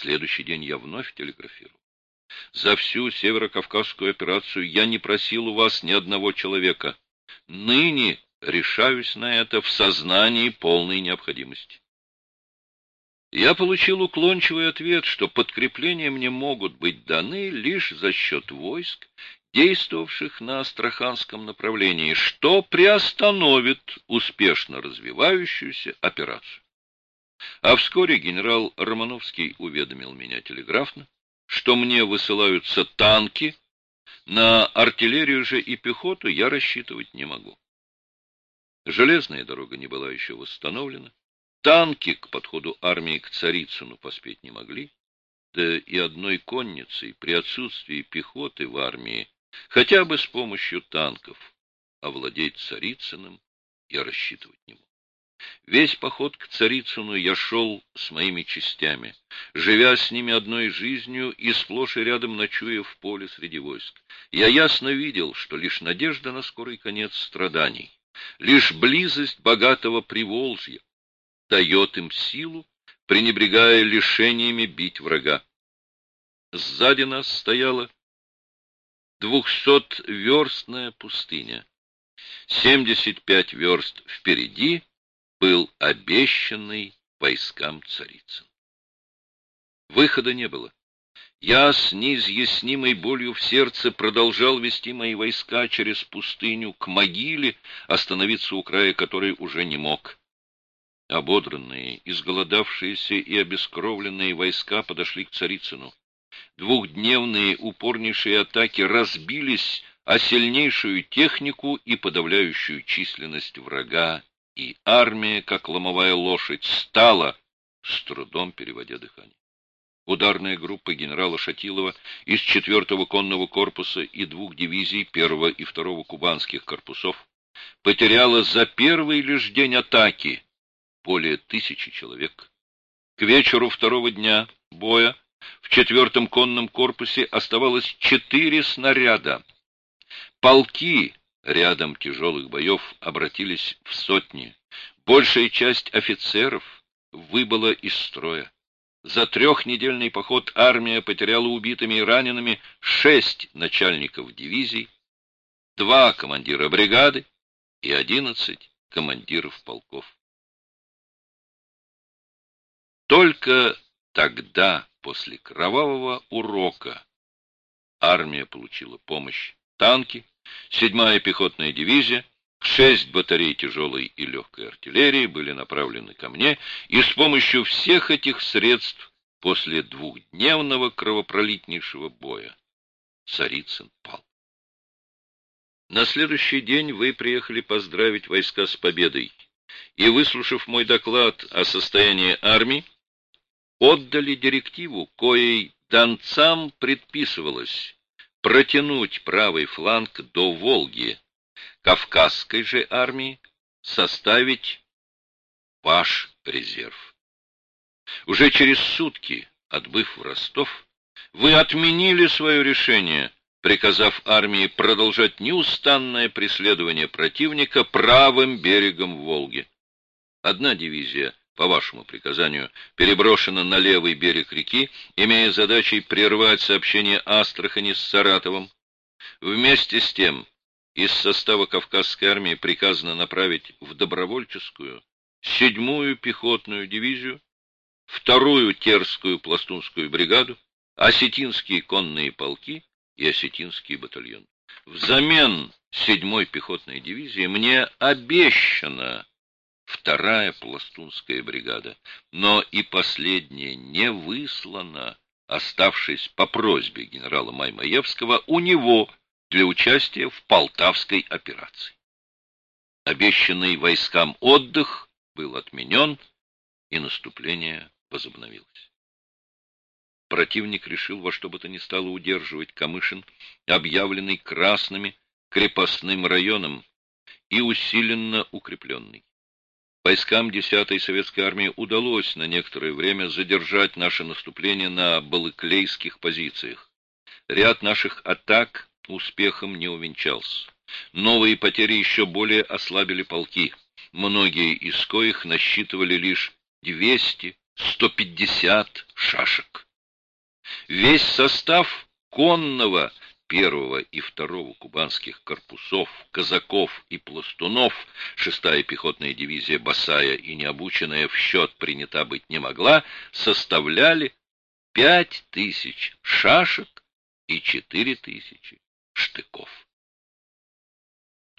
следующий день я вновь телеграфировал. За всю северокавказскую операцию я не просил у вас ни одного человека. Ныне решаюсь на это в сознании полной необходимости. Я получил уклончивый ответ, что подкрепления мне могут быть даны лишь за счет войск, действовавших на Астраханском направлении, что приостановит успешно развивающуюся операцию. А вскоре генерал Романовский уведомил меня телеграфно, что мне высылаются танки, на артиллерию же и пехоту я рассчитывать не могу. Железная дорога не была еще восстановлена, танки к подходу армии к Царицыну поспеть не могли, да и одной конницей при отсутствии пехоты в армии хотя бы с помощью танков овладеть Царицыным я рассчитывать не мог. Весь поход к Царицыну я шел с моими частями, живя с ними одной жизнью и сплошь и рядом ночуя в поле среди войск. Я ясно видел, что лишь надежда на скорый конец страданий, лишь близость богатого Приволжья дает им силу, пренебрегая лишениями бить врага. Сзади нас стояла двухсотверстная пустыня. Семьдесят пять верст впереди был обещанный войскам царицын. Выхода не было. Я с неизъяснимой болью в сердце продолжал вести мои войска через пустыню к могиле, остановиться у края которой уже не мог. Ободранные, изголодавшиеся и обескровленные войска подошли к Царицыну. Двухдневные упорнейшие атаки разбились о сильнейшую технику и подавляющую численность врага и армия, как ломовая лошадь, стала, с трудом переводя дыхание. Ударная группа генерала Шатилова из 4-го конного корпуса и двух дивизий 1-го и 2-го кубанских корпусов потеряла за первый лишь день атаки более тысячи человек. К вечеру второго дня боя в четвертом конном корпусе оставалось четыре снаряда. Полки рядом тяжелых боев обратились в сотни. Большая часть офицеров выбыла из строя. За трехнедельный поход армия потеряла убитыми и ранеными шесть начальников дивизий, два командира бригады и одиннадцать командиров полков. Только тогда, после кровавого урока, армия получила помощь танки, Седьмая пехотная дивизия, шесть батарей тяжелой и легкой артиллерии были направлены ко мне, и с помощью всех этих средств после двухдневного кровопролитнейшего боя Царицын пал. На следующий день вы приехали поздравить войска с победой, и, выслушав мой доклад о состоянии армии, отдали директиву, коей донцам предписывалось протянуть правый фланг до Волги, Кавказской же армии составить ваш резерв. Уже через сутки, отбыв в Ростов, вы отменили свое решение, приказав армии продолжать неустанное преследование противника правым берегом Волги. Одна дивизия по вашему приказанию, переброшена на левый берег реки, имея задачей прервать сообщение Астрахани с Саратовым. Вместе с тем, из состава Кавказской армии приказано направить в добровольческую седьмую пехотную дивизию, вторую Терскую пластунскую бригаду, осетинские конные полки и осетинский батальон. Взамен седьмой пехотной дивизии мне обещано вторая пластунская бригада, но и последняя не выслана, оставшись по просьбе генерала Маймаевского у него для участия в Полтавской операции. Обещанный войскам отдых был отменен, и наступление возобновилось. Противник решил во что бы то ни стало удерживать Камышин, объявленный красными крепостным районом и усиленно укрепленный. Войскам 10-й советской армии удалось на некоторое время задержать наше наступление на балыклейских позициях. Ряд наших атак успехом не увенчался. Новые потери еще более ослабили полки, многие из коих насчитывали лишь 200-150 шашек. Весь состав конного первого и второго кубанских корпусов, казаков и пластунов, шестая пехотная дивизия босая и необученная в счет принята быть не могла, составляли пять тысяч шашек и четыре тысячи штыков.